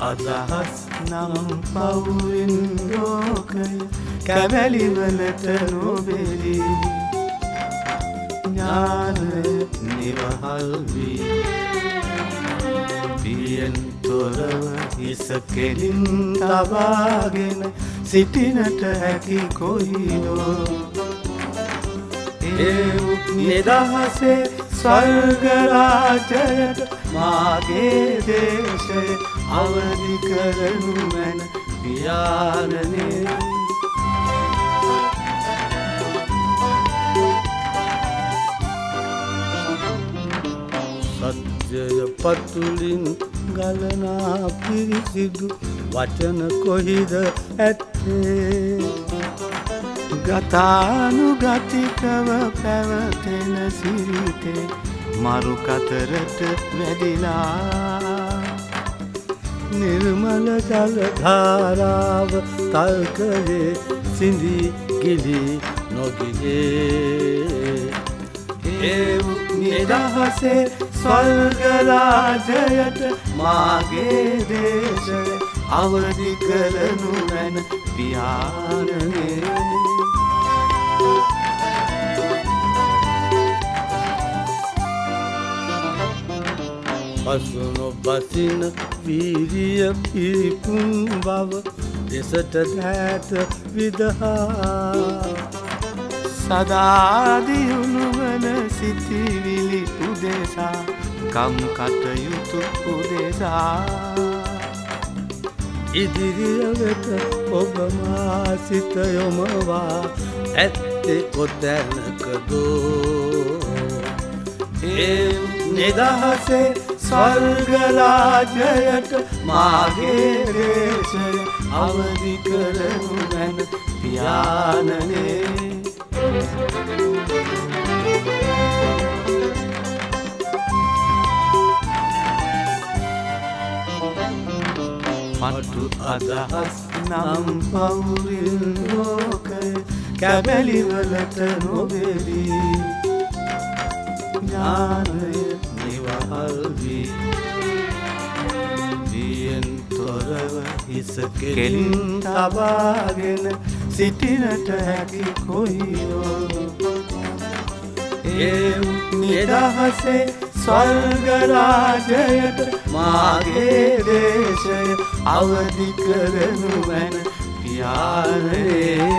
අදහස් නම් පවුරින් ලෝකය කැවැලිවලට නොබෙරි ඥානය නිවහල් වී පියෙන් තොරව හිස කෙලින් තබාගෙන සිටිනට හැකි කොයිදෝ ඒ නිදහසේ ස්වර්ගරාජයට මාගේ දේශය අවදි කරනු මැන පියාණනේ. සත්‍යය පතුලින් ගලනා පිරිසිදු වචන කොහිද ඇත්තේ? ගතානු ගතිකව පැවතෙන සිරිතේ මරු කතරට වැඩිලා නිර්මල ජලධාරාව තල්කයේ සිඳී ගිලි නොගිගේ ඒ නිදහසේ ස්වර්ගරාජයට මාගේ දේශය අවදි කරනු මැන පියාණනේ. පසුනො බසින වීරිය පිරිපුන් බව දෙසට දෑත විදහා. සදාදියුණුවන සිතිවිලි උදෙසා කම් කටයුතු උදෙසා. ඉදිරිය වෙත ඔබමා සිත යොමවා ඇත්තේ කොතැනකදෝ? ඒ නිදහසේ ස්වර්ගරාජයට මාගේ දේශය අවදි කරනු මැන පියාණනේ. පටු අදහස් නම් පවුරින් ලෝකය කැබැලිවලට නොබෙරී ඥානය නිවහල්වී දියෙන් තොරව හිස කෙලින් තබාගෙන සිටිනට හැකි කොයිෝ ඒ නිදහසේ ස්වර්ගරාජයට මාගේ දේශය අවදි කරනු වැන පියාරේ